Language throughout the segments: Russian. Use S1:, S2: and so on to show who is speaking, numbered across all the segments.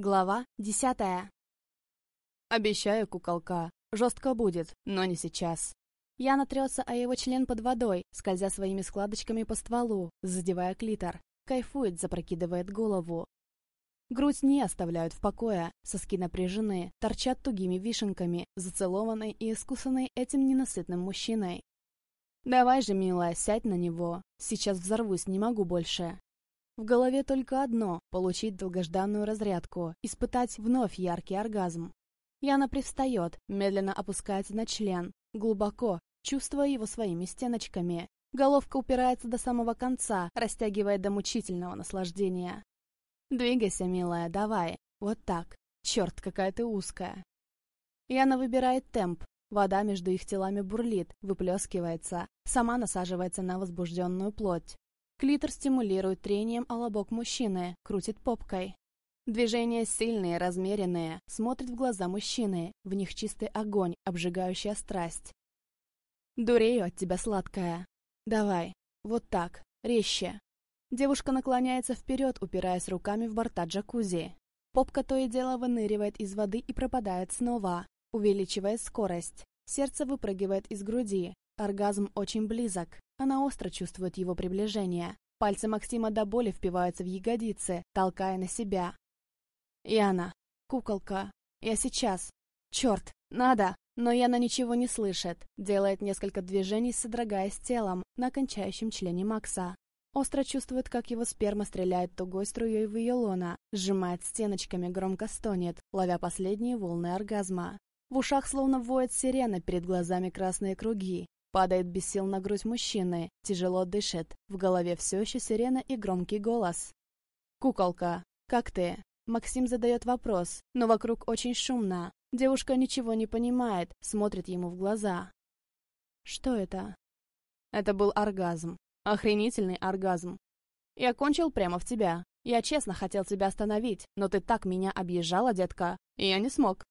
S1: Глава десятая.
S2: Обещаю, куколка, жестко будет, но не сейчас.
S1: Яна трется о его член под водой, скользя своими складочками по стволу, задевая клитор. Кайфует, запрокидывает голову. Грудь не оставляют в покое, соски напряжены, торчат тугими вишенками, зацелованной и искусанной этим ненасытным мужчиной. «Давай же, милая, сядь на него. Сейчас взорвусь, не могу больше». В голове только одно — получить долгожданную разрядку, испытать вновь яркий оргазм. Яна привстает, медленно опускается на член, глубоко, чувствуя его своими стеночками. Головка упирается до самого конца, растягивая до мучительного наслаждения. «Двигайся, милая, давай. Вот так. Черт, какая ты узкая». Яна выбирает темп. Вода между их телами бурлит, выплескивается, сама насаживается на возбужденную плоть. Клитор стимулирует трением о лобок мужчины, крутит попкой. Движения сильные, размеренные, смотрит в глаза мужчины, в них чистый огонь, обжигающая страсть. «Дурею от тебя, сладкая. Давай, вот так, резче». Девушка наклоняется вперед, упираясь руками в борта джакузи. Попка то и дело выныривает из воды и пропадает снова, увеличивает скорость. Сердце выпрыгивает из груди. Оргазм очень близок. Она остро чувствует его приближение. Пальцы Максима до боли впиваются в ягодицы, толкая на себя. «Яна, куколка, я сейчас. Черт, надо!» Но Яна ничего не слышит, делает несколько движений, содрогаясь телом на кончающем члене Макса. Остро чувствует, как его сперма стреляет тугой струей в ее лона, сжимает стеночками, громко стонет, ловя последние волны оргазма. В ушах словно воет сирена, перед глазами красные круги. Падает без сил на грудь мужчины, тяжело дышит, в голове все еще сирена и громкий голос. «Куколка, как ты?» Максим задает вопрос, но вокруг очень шумно. Девушка ничего не понимает, смотрит ему в глаза. «Что это?» Это был оргазм. Охренительный оргазм. Я кончил прямо в тебя. Я честно хотел тебя остановить, но ты так меня объезжала, детка, и я не смог.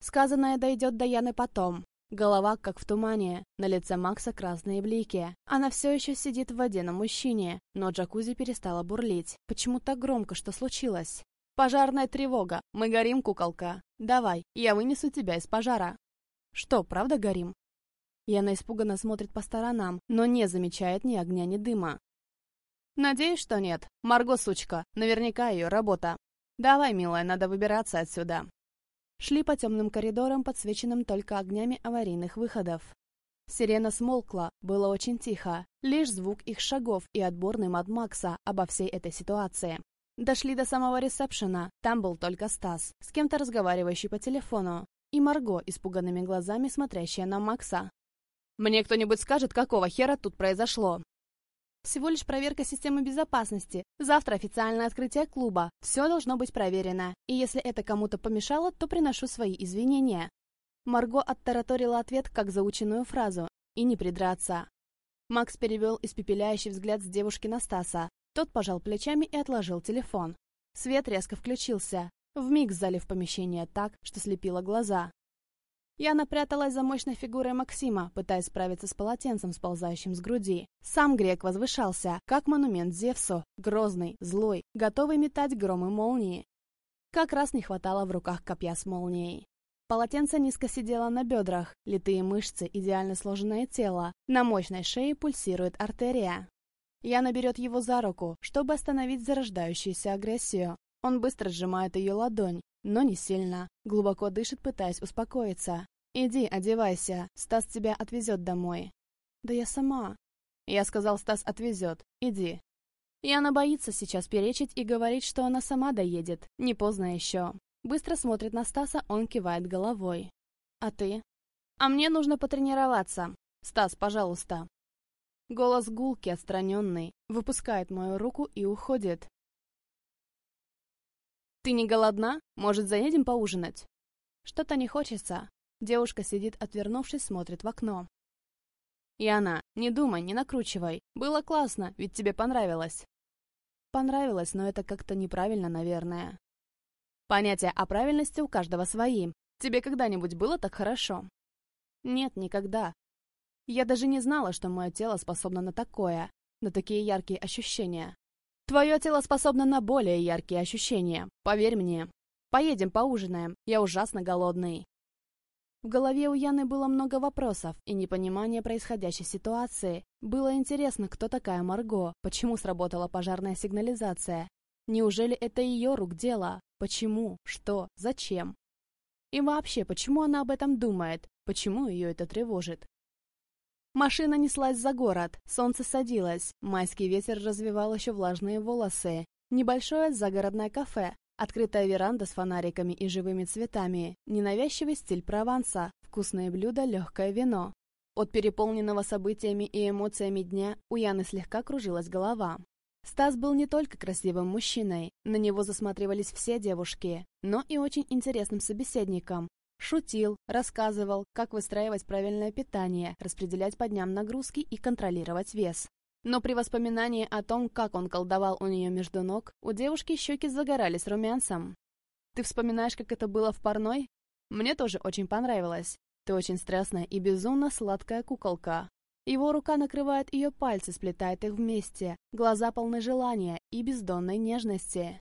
S1: Сказанное дойдет до Яны потом, Голова как в тумане, на лице Макса красные блики. Она все еще сидит в воде на мужчине, но джакузи перестала бурлить. Почему так громко, что случилось? «Пожарная тревога! Мы горим, куколка! Давай, я вынесу тебя из пожара!» «Что, правда горим?» Яна испуганно смотрит по сторонам, но не замечает ни огня, ни дыма. «Надеюсь, что нет. Марго, сучка, наверняка ее работа. Давай, милая, надо выбираться отсюда. Шли по темным коридорам, подсвеченным только огнями аварийных выходов. Сирена смолкла, было очень тихо, лишь звук их шагов и отборный мад Макса обо всей этой ситуации. Дошли до самого ресепшена, там был только Стас, с кем-то разговаривающий по телефону, и Марго, испуганными глазами смотрящая на Макса. «Мне кто-нибудь скажет, какого хера тут произошло?» Всего лишь проверка системы безопасности. Завтра официальное открытие клуба. Все должно быть проверено. И если это кому-то помешало, то приношу свои извинения. Марго оттараторила ответ как заученную фразу. И не придраться. Макс перевел испепеляющий взгляд с девушки на Стаса. Тот пожал плечами и отложил телефон. Свет резко включился, вмиг залив помещение так, что слепило глаза. Я напряталась за мощной фигурой Максима, пытаясь справиться с полотенцем, сползающим с груди. Сам грек возвышался, как монумент Зевсу, грозный, злой, готовый метать громы молнии. Как раз не хватало в руках копья с молнией. Полотенце низко сидело на бедрах, литые мышцы, идеально сложенное тело. На мощной шее пульсирует артерия. Яна берет его за руку, чтобы остановить зарождающуюся агрессию. Он быстро сжимает ее ладонь, но не сильно. Глубоко дышит, пытаясь успокоиться. «Иди, одевайся, Стас тебя отвезет домой». «Да я сама». Я сказал, Стас отвезет. Иди. И она боится сейчас перечить и говорить, что она сама доедет. Не поздно еще. Быстро смотрит на Стаса, он кивает головой. «А ты?» «А мне нужно потренироваться. Стас, пожалуйста». Голос гулки, отстраненный, выпускает мою руку и уходит. «Ты не голодна? Может, заедем поужинать?» Что-то не хочется. Девушка сидит, отвернувшись, смотрит в окно. «Яна, не думай, не накручивай. Было классно, ведь тебе понравилось». «Понравилось, но это как-то неправильно, наверное». «Понятия о правильности у каждого свои. Тебе когда-нибудь было так хорошо?» «Нет, никогда. Я даже не знала, что мое тело способно на такое, на такие яркие ощущения. Твое тело способно на более яркие ощущения, поверь мне. Поедем поужинаем, я ужасно голодный». В голове у Яны было много вопросов и непонимание происходящей ситуации. Было интересно, кто такая Марго, почему сработала пожарная сигнализация. Неужели это ее рук дело? Почему? Что? Зачем? И вообще, почему она об этом думает? Почему ее это тревожит? Машина неслась за город, солнце садилось, майский ветер развивал еще влажные волосы. Небольшое загородное кафе, Открытая веранда с фонариками и живыми цветами, ненавязчивый стиль Прованса, вкусные блюда, легкое вино. От переполненного событиями и эмоциями дня у Яны слегка кружилась голова. Стас был не только красивым мужчиной, на него засматривались все девушки, но и очень интересным собеседником. Шутил, рассказывал, как выстраивать правильное питание, распределять по дням нагрузки и контролировать вес. Но при воспоминании о том, как он колдовал у нее между ног, у девушки щеки загорались румянцем. «Ты вспоминаешь, как это было в парной? Мне тоже очень понравилось. Ты очень страстная и безумно сладкая куколка». Его рука накрывает ее пальцы, сплетает их вместе, глаза полны желания и бездонной нежности.